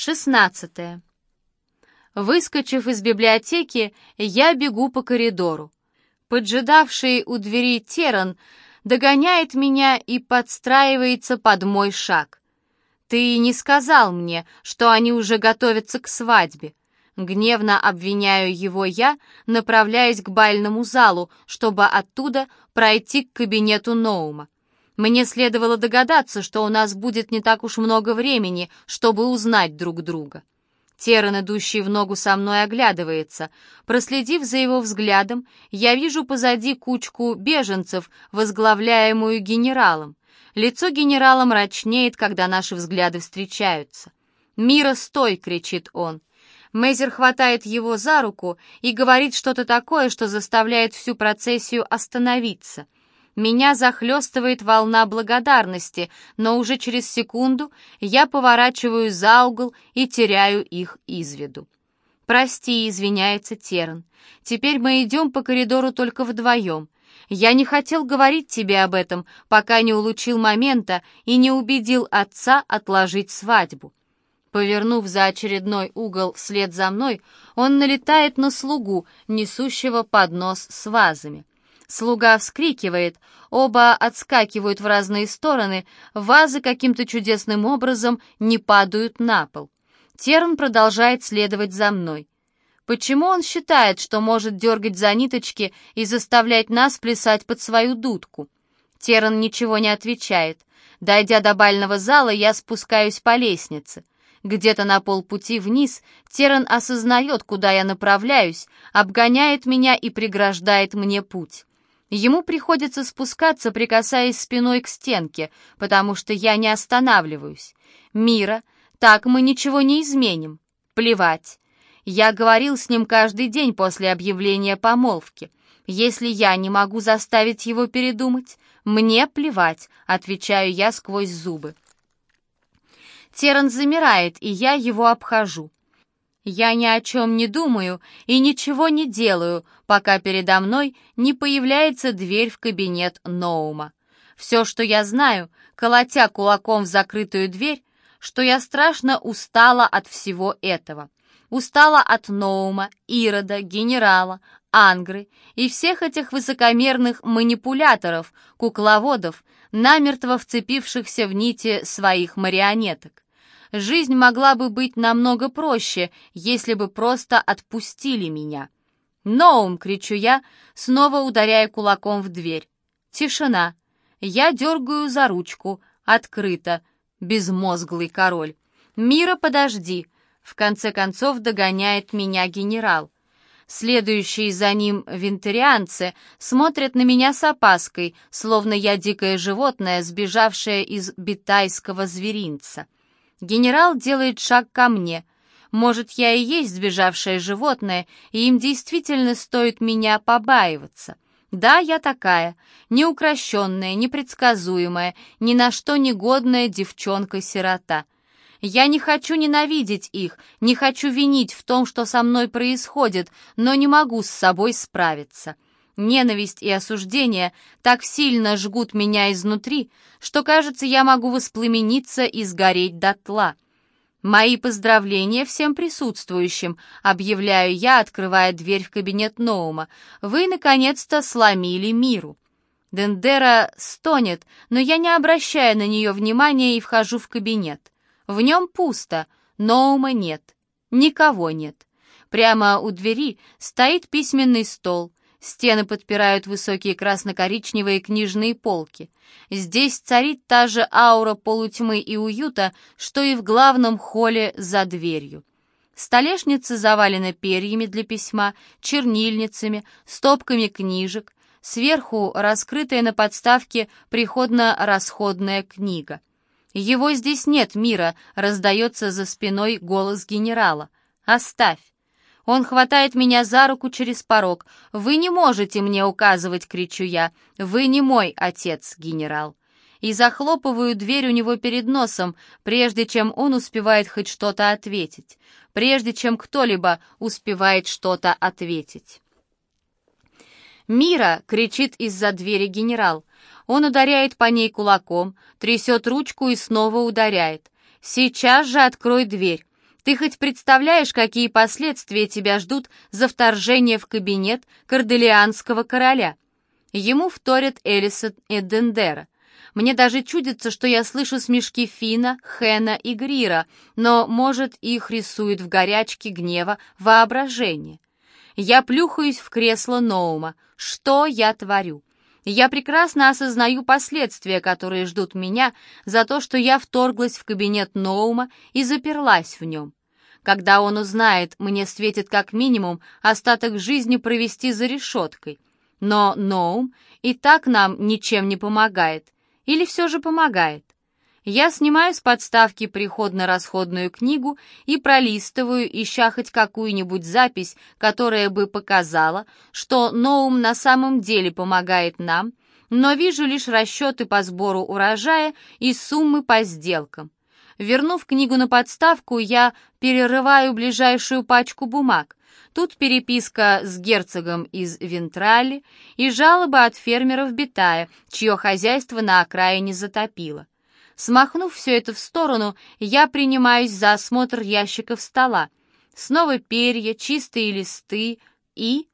16. Выскочив из библиотеки, я бегу по коридору. Поджидавший у двери Теран догоняет меня и подстраивается под мой шаг. «Ты не сказал мне, что они уже готовятся к свадьбе». Гневно обвиняю его я, направляясь к бальному залу, чтобы оттуда пройти к кабинету Ноума. Мне следовало догадаться, что у нас будет не так уж много времени, чтобы узнать друг друга. Теран, идущий в ногу со мной, оглядывается. Проследив за его взглядом, я вижу позади кучку беженцев, возглавляемую генералом. Лицо генерала мрачнеет, когда наши взгляды встречаются. «Мира, стой!» — кричит он. Мейзер хватает его за руку и говорит что-то такое, что заставляет всю процессию остановиться — меня захлестывает волна благодарности, но уже через секунду я поворачиваю за угол и теряю их из виду. «Прости», — извиняется Терн. «Теперь мы идем по коридору только вдвоем. Я не хотел говорить тебе об этом, пока не улучил момента и не убедил отца отложить свадьбу». Повернув за очередной угол вслед за мной, он налетает на слугу, несущего поднос с вазами. Слуга вскрикивает, оба отскакивают в разные стороны, вазы каким-то чудесным образом не падают на пол. Терн продолжает следовать за мной. Почему он считает, что может дергать за ниточки и заставлять нас плясать под свою дудку? Терн ничего не отвечает. Дойдя до бального зала, я спускаюсь по лестнице. Где-то на полпути вниз Теран осознает, куда я направляюсь, обгоняет меня и преграждает мне путь. Ему приходится спускаться, прикасаясь спиной к стенке, потому что я не останавливаюсь. Мира, так мы ничего не изменим. Плевать. Я говорил с ним каждый день после объявления помолвки. Если я не могу заставить его передумать, мне плевать, отвечаю я сквозь зубы. Теран замирает, и я его обхожу. Я ни о чем не думаю и ничего не делаю, пока передо мной не появляется дверь в кабинет Ноума. Все, что я знаю, колотя кулаком в закрытую дверь, что я страшно устала от всего этого. Устала от Ноума, Ирода, генерала, Ангры и всех этих высокомерных манипуляторов, кукловодов, намертво вцепившихся в нити своих марионеток. Жизнь могла бы быть намного проще, если бы просто отпустили меня. «Ноум!» — кричу я, снова ударяя кулаком в дверь. Тишина. Я дергаю за ручку. Открыто. Безмозглый король. «Мира, подожди!» В конце концов догоняет меня генерал. Следующие за ним винтерианцы смотрят на меня с опаской, словно я дикое животное, сбежавшее из битайского зверинца. Генерал делает шаг ко мне. Может, я и есть сбежавшее животное, и им действительно стоит меня побаиваться. Да, я такая, неукрощенная, непредсказуемая, ни на что негодная девчонка-сирота. Я не хочу ненавидеть их, не хочу винить в том, что со мной происходит, но не могу с собой справиться. Ненависть и осуждение так сильно жгут меня изнутри, что, кажется, я могу воспламениться и сгореть дотла. «Мои поздравления всем присутствующим», — объявляю я, открывая дверь в кабинет Ноума. «Вы, наконец-то, сломили миру». Дендера стонет, но я не обращаю на нее внимания и вхожу в кабинет. В нем пусто, Ноума нет, никого нет. Прямо у двери стоит письменный стол, Стены подпирают высокие красно-коричневые книжные полки. Здесь царит та же аура полутьмы и уюта, что и в главном холле за дверью. Столешница завалена перьями для письма, чернильницами, стопками книжек. Сверху раскрытая на подставке приходно-расходная книга. «Его здесь нет, мира», — раздается за спиной голос генерала. «Оставь». Он хватает меня за руку через порог. «Вы не можете мне указывать!» — кричу я. «Вы не мой отец, генерал!» И захлопываю дверь у него перед носом, прежде чем он успевает хоть что-то ответить. Прежде чем кто-либо успевает что-то ответить. «Мира!» — кричит из-за двери генерал. Он ударяет по ней кулаком, трясет ручку и снова ударяет. «Сейчас же открой дверь!» Ты хоть представляешь, какие последствия тебя ждут за вторжение в кабинет корделианского короля? Ему вторят Элисон и Дендера. Мне даже чудится, что я слышу смешки Фина, Хена и Грира, но, может, их рисует в горячке гнева воображение. Я плюхаюсь в кресло Ноума. Что я творю? Я прекрасно осознаю последствия, которые ждут меня за то, что я вторглась в кабинет Ноума и заперлась в нем. Когда он узнает, мне светит как минимум остаток жизни провести за решеткой. Но Ноум и так нам ничем не помогает. Или все же помогает? Я снимаю с подставки приходно-расходную книгу и пролистываю, ища хоть какую-нибудь запись, которая бы показала, что Ноум на самом деле помогает нам, но вижу лишь расчеты по сбору урожая и суммы по сделкам. Вернув книгу на подставку, я перерываю ближайшую пачку бумаг. Тут переписка с герцогом из Вентрали и жалобы от фермеров Битая, чье хозяйство на окраине затопило. Смахнув все это в сторону, я принимаюсь за осмотр ящиков стола. Снова перья, чистые листы и...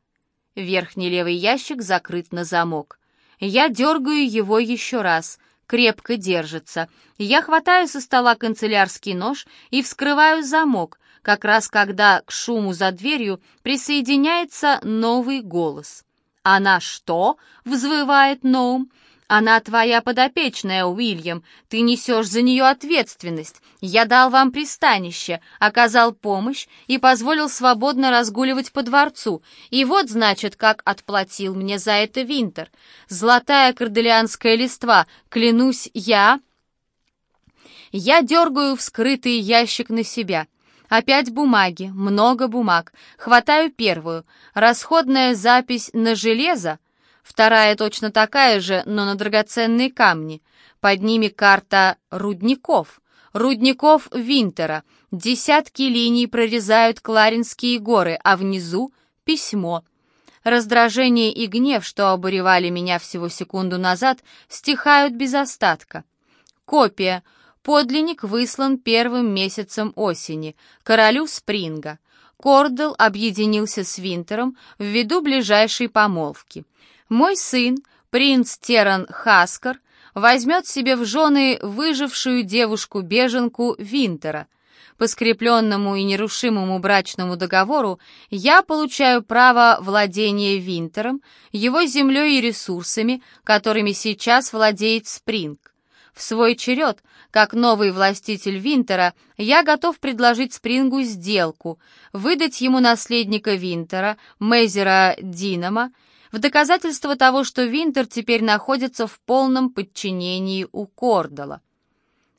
Верхний левый ящик закрыт на замок. Я дергаю его еще раз крепко держится. Я хватаю со стола канцелярский нож и вскрываю замок, как раз когда к шуму за дверью присоединяется новый голос. «Она что?» — взвывает Ноум. Она твоя подопечная, Уильям. Ты несешь за нее ответственность. Я дал вам пристанище, оказал помощь и позволил свободно разгуливать по дворцу. И вот, значит, как отплатил мне за это Винтер. Золотая корделианская листва, клянусь, я... Я дергаю вскрытый ящик на себя. Опять бумаги, много бумаг. Хватаю первую. Расходная запись на железо Вторая точно такая же, но на драгоценные камни. Под ними карта рудников. Рудников Винтера. Десятки линий прорезают Кларинские горы, а внизу — письмо. Раздражение и гнев, что обуревали меня всего секунду назад, стихают без остатка. Копия. Подлинник выслан первым месяцем осени, королю Спринга. Кордел объединился с Винтером ввиду ближайшей помолвки. Мой сын, принц Теран Хаскар, возьмет себе в жены выжившую девушку-беженку Винтера. По скрепленному и нерушимому брачному договору я получаю право владения Винтером, его землей и ресурсами, которыми сейчас владеет Спринг. В свой черед, как новый властитель Винтера, я готов предложить Спрингу сделку, выдать ему наследника Винтера, Мейзера Динама, в доказательство того, что Винтер теперь находится в полном подчинении у Кордала.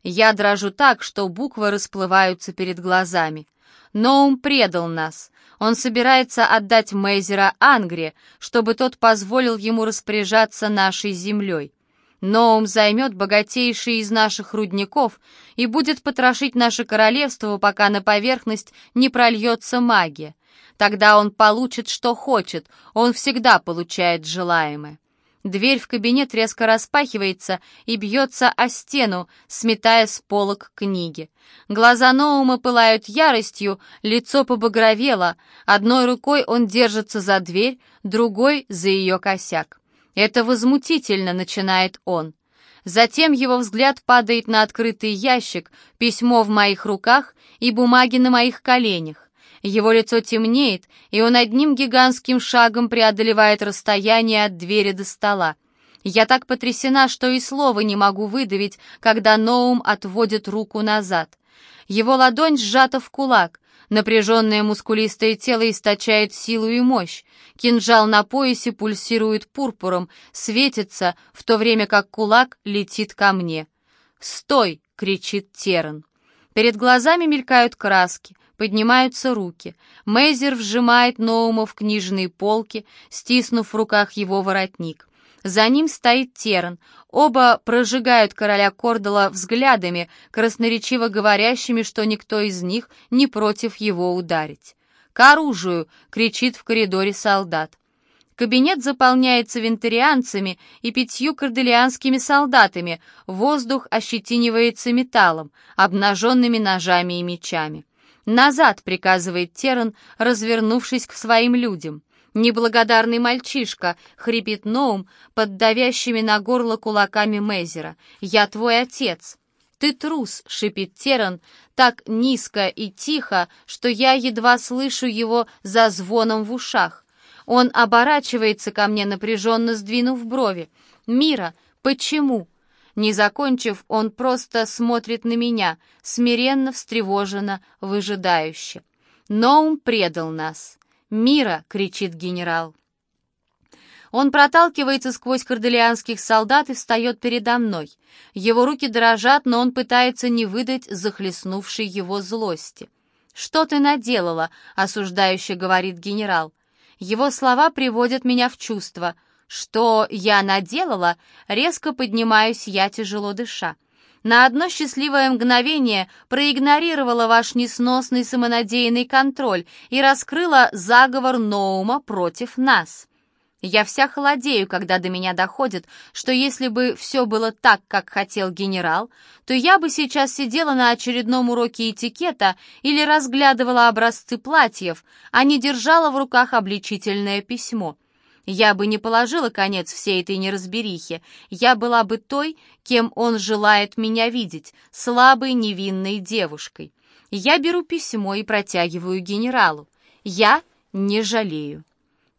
Я дрожу так, что буквы расплываются перед глазами. Ноум предал нас. Он собирается отдать Мейзера Ангре, чтобы тот позволил ему распоряжаться нашей землей. Ноум займет богатейший из наших рудников и будет потрошить наше королевство, пока на поверхность не прольется магия. Тогда он получит, что хочет, он всегда получает желаемое. Дверь в кабинет резко распахивается и бьется о стену, сметая с полок книги. Глаза Ноума пылают яростью, лицо побагровело. Одной рукой он держится за дверь, другой — за ее косяк. «Это возмутительно», — начинает он. Затем его взгляд падает на открытый ящик, письмо в моих руках и бумаги на моих коленях. Его лицо темнеет, и он одним гигантским шагом преодолевает расстояние от двери до стола. Я так потрясена, что и слова не могу выдавить, когда Ноум отводит руку назад. Его ладонь сжата в кулак, напряженное мускулистое тело источает силу и мощь. Кинжал на поясе пульсирует пурпуром, светится, в то время как кулак летит ко мне. «Стой!» — кричит Теран. Перед глазами мелькают краски, поднимаются руки. Мейзер вжимает Ноума в книжные полки, стиснув в руках его воротник. За ним стоит Теран. Оба прожигают короля Кордала взглядами, красноречиво говорящими, что никто из них не против его ударить. «К оружию!» — кричит в коридоре солдат. Кабинет заполняется вентарианцами и пятью корделианскими солдатами, воздух ощетинивается металлом, обнаженными ножами и мечами. «Назад!» — приказывает Теран, развернувшись к своим людям. «Неблагодарный мальчишка!» — хрипит Ноум под давящими на горло кулаками Мейзера. «Я твой отец!» «Ты трус!» — шипит Теран так низко и тихо, что я едва слышу его за звоном в ушах. Он оборачивается ко мне, напряженно сдвинув брови. «Мира, почему?» Не закончив, он просто смотрит на меня, смиренно, встревоженно, выжидающе. Ноум предал нас. «Мира!» — кричит генерал. Он проталкивается сквозь корделианских солдат и встает передо мной. Его руки дрожат, но он пытается не выдать захлестнувшей его злости. «Что ты наделала?» — осуждающе говорит генерал. Его слова приводят меня в чувство. Что я наделала, резко поднимаюсь я, тяжело дыша. На одно счастливое мгновение проигнорировала ваш несносный самонадеянный контроль и раскрыла заговор Ноума против нас. Я вся холодею, когда до меня доходит, что если бы все было так, как хотел генерал, то я бы сейчас сидела на очередном уроке этикета или разглядывала образцы платьев, а не держала в руках обличительное письмо. Я бы не положила конец всей этой неразберихе. Я была бы той, кем он желает меня видеть, слабой невинной девушкой. Я беру письмо и протягиваю генералу. Я не жалею.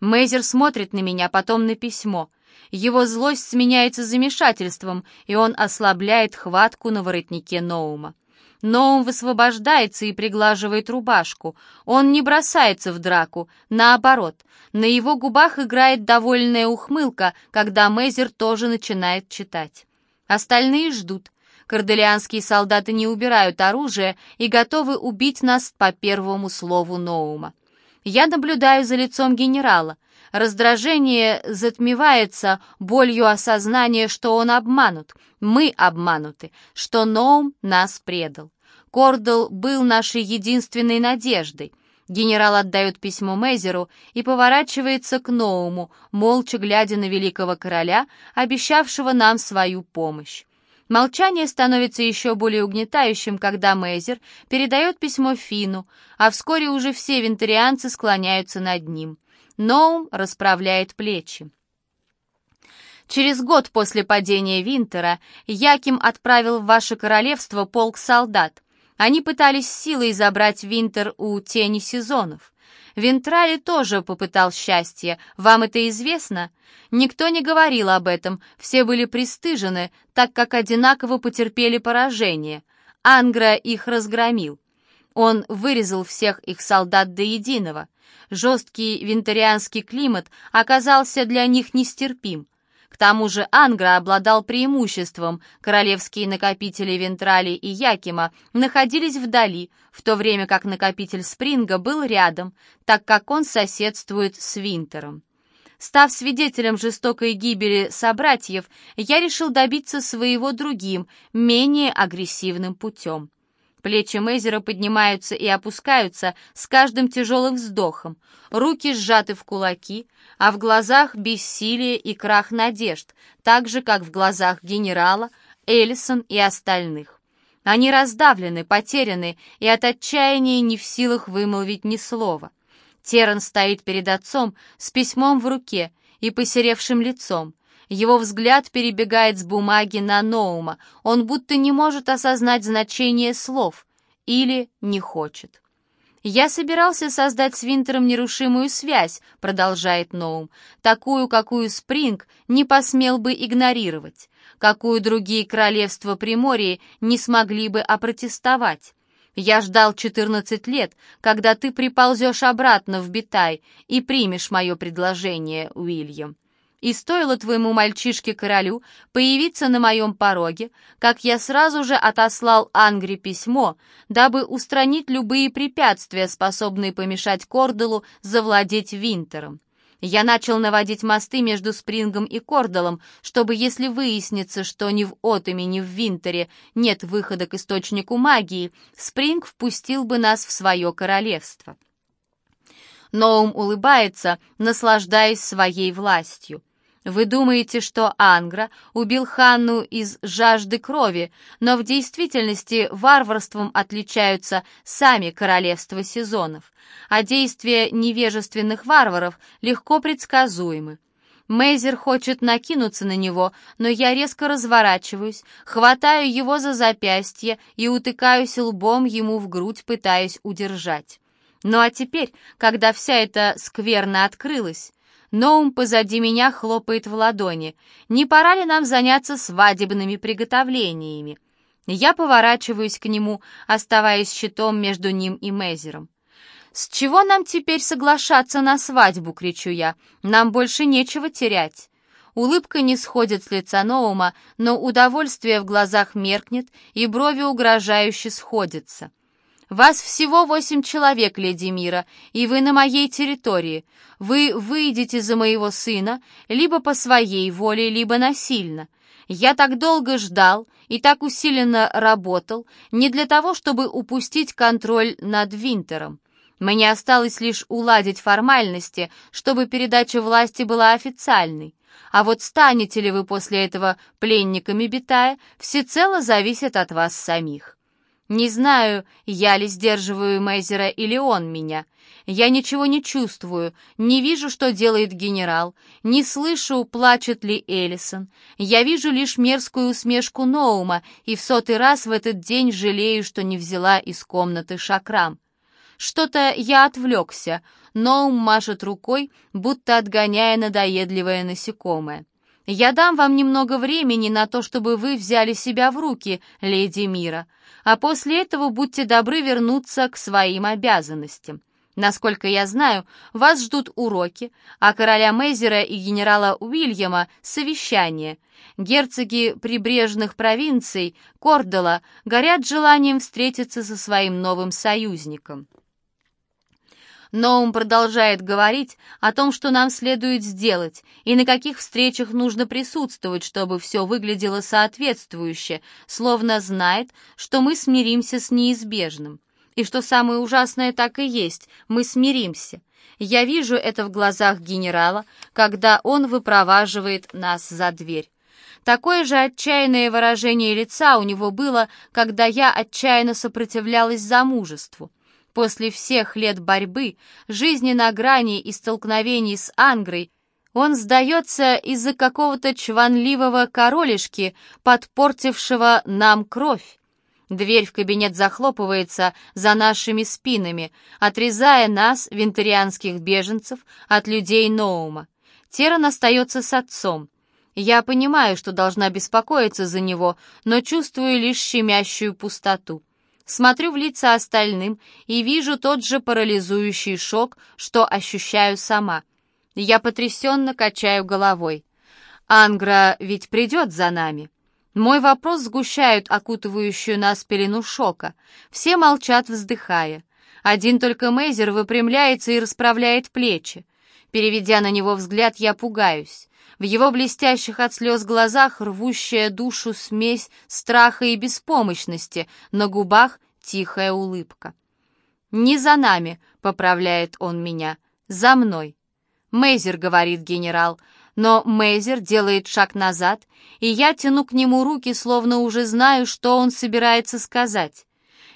Мейзер смотрит на меня, потом на письмо. Его злость сменяется замешательством, и он ослабляет хватку на воротнике Ноума. Ноум высвобождается и приглаживает рубашку. Он не бросается в драку, наоборот. На его губах играет довольная ухмылка, когда Мейзер тоже начинает читать. Остальные ждут. Корделианские солдаты не убирают оружие и готовы убить нас по первому слову Ноума. Я наблюдаю за лицом генерала. Раздражение затмевается болью осознания, что он обманут. Мы обмануты, что Ноум нас предал. Кордл был нашей единственной надеждой. Генерал отдает письмо Мейзеру и поворачивается к Ноуму, молча глядя на великого короля, обещавшего нам свою помощь. Молчание становится еще более угнетающим, когда Мейзер передает письмо Фину, а вскоре уже все винтерианцы склоняются над ним. Ноум расправляет плечи. Через год после падения Винтера Яким отправил в ваше королевство полк солдат. Они пытались силой забрать Винтер у тени сезонов. Вентрали тоже попытал счастье. Вам это известно? Никто не говорил об этом, все были пристыжены, так как одинаково потерпели поражение. Ангра их разгромил. Он вырезал всех их солдат до единого. Жесткий винтерианский климат оказался для них нестерпим. К тому же Ангра обладал преимуществом. Королевские накопители Вентрали и Якима находились вдали, в то время как накопитель Спринга был рядом, так как он соседствует с Винтером. Став свидетелем жестокой гибели собратьев, я решил добиться своего другим, менее агрессивным путем. Плечи Мейзера поднимаются и опускаются с каждым тяжелым вздохом. Руки сжаты в кулаки, а в глазах бессилие и крах надежд, так же, как в глазах генерала, Эллисон и остальных. Они раздавлены, потеряны и от отчаяния не в силах вымолвить ни слова. Теран стоит перед отцом с письмом в руке и посеревшим лицом. Его взгляд перебегает с бумаги на Ноума. Он будто не может осознать значение слов или не хочет. «Я собирался создать с Винтером нерушимую связь», — продолжает Ноум, «такую, какую Спринг не посмел бы игнорировать, какую другие королевства Приморья не смогли бы опротестовать. Я ждал 14 лет, когда ты приползешь обратно в Битай и примешь мое предложение, Уильям. И стоило твоему мальчишке-королю появиться на моем пороге, как я сразу же отослал Ангре письмо, дабы устранить любые препятствия, способные помешать Корделу завладеть Винтером. Я начал наводить мосты между Спрингом и Кордалом, чтобы, если выяснится, что ни в Отоме, ни в Винтере нет выхода к источнику магии, Спринг впустил бы нас в свое королевство. Ноум улыбается, наслаждаясь своей властью. Вы думаете, что Ангра убил Ханну из жажды крови, но в действительности варварством отличаются сами королевства сезонов, а действия невежественных варваров легко предсказуемы. Мейзер хочет накинуться на него, но я резко разворачиваюсь, хватаю его за запястье и утыкаюсь лбом ему в грудь, пытаясь удержать. Ну а теперь, когда вся эта скверна открылась, Ноум позади меня хлопает в ладони. Не пора ли нам заняться свадебными приготовлениями? Я поворачиваюсь к нему, оставаясь щитом между ним и Мейзером. «С чего нам теперь соглашаться на свадьбу?» — кричу я. «Нам больше нечего терять». Улыбка не сходит с лица Ноума, но удовольствие в глазах меркнет, и брови угрожающе сходятся. «Вас всего восемь человек, леди Мира, и вы на моей территории. Вы выйдете за моего сына либо по своей воле, либо насильно. Я так долго ждал и так усиленно работал не для того, чтобы упустить контроль над Винтером. Мне осталось лишь уладить формальности, чтобы передача власти была официальной. А вот станете ли вы после этого пленниками Битая, всецело зависит от вас самих. Не знаю, я ли сдерживаю Мейзера или он меня. Я ничего не чувствую, не вижу, что делает генерал, не слышу, плачет ли Эллисон. Я вижу лишь мерзкую усмешку Ноума и в сотый раз в этот день жалею, что не взяла из комнаты шакрам. Что-то я отвлекся. Ноум машет рукой, будто отгоняя надоедливое насекомое. «Я дам вам немного времени на то, чтобы вы взяли себя в руки, леди Мира, а после этого будьте добры вернуться к своим обязанностям. Насколько я знаю, вас ждут уроки, а короля Мейзера и генерала Уильяма — совещание. Герцоги прибрежных провинций, Кордела, горят желанием встретиться со своим новым союзником. Ноум продолжает говорить о том, что нам следует сделать и на каких встречах нужно присутствовать, чтобы все выглядело соответствующе, словно знает, что мы смиримся с неизбежным. И что самое ужасное так и есть, мы смиримся. Я вижу это в глазах генерала, когда он выпроваживает нас за дверь. Такое же отчаянное выражение лица у него было, когда я отчаянно сопротивлялась замужеству. После всех лет борьбы, жизни на грани и столкновений с Ангрой, он сдается из-за какого-то чванливого королишки, подпортившего нам кровь. Дверь в кабинет захлопывается за нашими спинами, отрезая нас, винтерианских беженцев, от людей Ноума. Теран остается с отцом. Я понимаю, что должна беспокоиться за него, но чувствую лишь щемящую пустоту. Смотрю в лица остальным и вижу тот же парализующий шок, что ощущаю сама. Я потрясенно качаю головой. «Ангра ведь придет за нами?» Мой вопрос сгущают окутывающую нас пелену шока. Все молчат, вздыхая. Один только Мейзер выпрямляется и расправляет плечи. Переведя на него взгляд, я пугаюсь. В его блестящих от слез глазах рвущая душу смесь страха и беспомощности, на губах тихая улыбка. «Не за нами», — поправляет он меня, — «за мной». «Мейзер», — говорит генерал, но Мейзер делает шаг назад, и я тяну к нему руки, словно уже знаю, что он собирается сказать.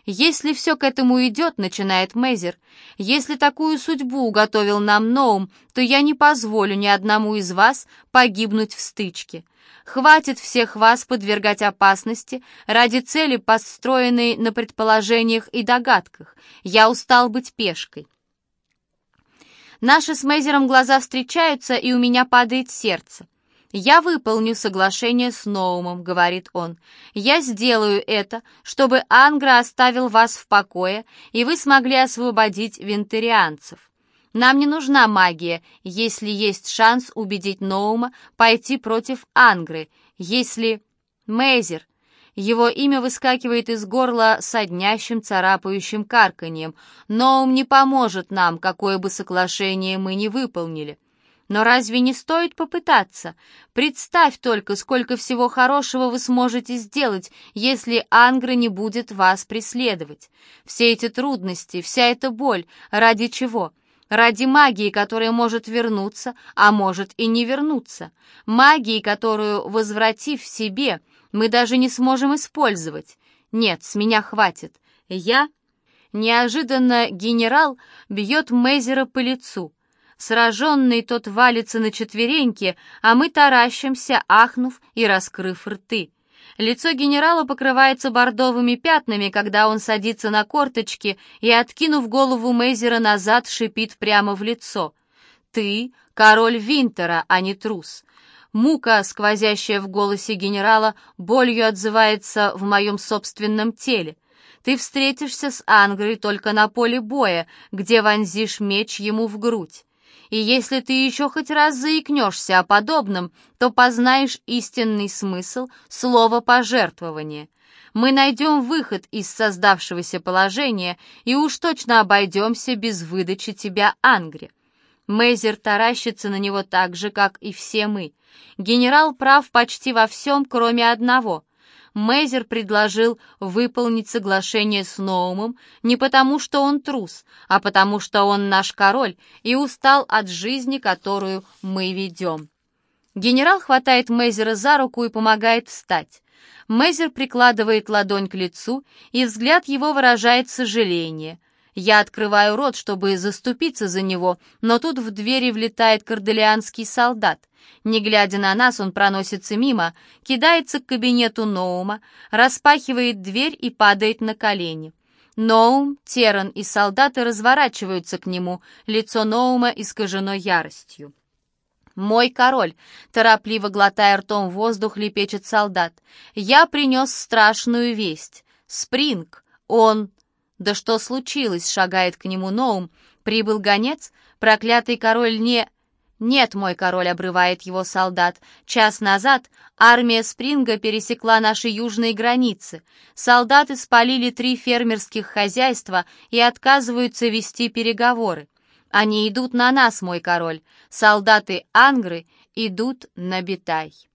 «Если все к этому идет», — начинает Мейзер, «если такую судьбу уготовил нам Ноум, то я не позволю ни одному из вас погибнуть в стычке. Хватит всех вас подвергать опасности ради цели, построенной на предположениях и догадках. Я устал быть пешкой». Наши с Мейзером глаза встречаются, и у меня падает сердце. «Я выполню соглашение с Ноумом», — говорит он. «Я сделаю это, чтобы Ангра оставил вас в покое, и вы смогли освободить винтерианцев. Нам не нужна магия, если есть шанс убедить Ноума пойти против Ангры, если... Мейзер, его имя выскакивает из горла соднящим, царапающим карканьем. Ноум не поможет нам, какое бы соглашение мы не выполнили. Но разве не стоит попытаться? Представь только, сколько всего хорошего вы сможете сделать, если Ангра не будет вас преследовать. Все эти трудности, вся эта боль, ради чего? Ради магии, которая может вернуться, а может и не вернуться. Магии, которую, возвратив себе, мы даже не сможем использовать. Нет, с меня хватит. Я... Неожиданно генерал бьет Мейзера по лицу. Сраженный тот валится на четвереньки, а мы таращимся, ахнув и раскрыв рты. Лицо генерала покрывается бордовыми пятнами, когда он садится на корточки и, откинув голову Мейзера назад, шипит прямо в лицо. «Ты — король Винтера, а не трус. Мука, сквозящая в голосе генерала, болью отзывается в моем собственном теле. Ты встретишься с Ангрой только на поле боя, где вонзишь меч ему в грудь. И если ты еще хоть раз заикнешься о подобном, то познаешь истинный смысл слова «пожертвование». Мы найдем выход из создавшегося положения и уж точно обойдемся без выдачи тебя Ангре. Мейзер таращится на него так же, как и все мы. Генерал прав почти во всем, кроме одного — Мейзер предложил выполнить соглашение с Ноумом не потому, что он трус, а потому, что он наш король и устал от жизни, которую мы ведем. Генерал хватает Мейзера за руку и помогает встать. Мейзер прикладывает ладонь к лицу, и взгляд его выражает сожаление. Я открываю рот, чтобы заступиться за него, но тут в двери влетает корделианский солдат. Не глядя на нас, он проносится мимо, кидается к кабинету Ноума, распахивает дверь и падает на колени. Ноум, Теран и солдаты разворачиваются к нему, лицо Ноума искажено яростью. «Мой король!» — торопливо глотая ртом воздух, лепечет солдат. «Я принес страшную весть. Спринг! Он...» «Да что случилось?» — шагает к нему Ноум. «Прибыл гонец? Проклятый король не...» «Нет, мой король», — обрывает его солдат. «Час назад армия Спринга пересекла наши южные границы. Солдаты спалили три фермерских хозяйства и отказываются вести переговоры. Они идут на нас, мой король. Солдаты Ангры идут на Битай».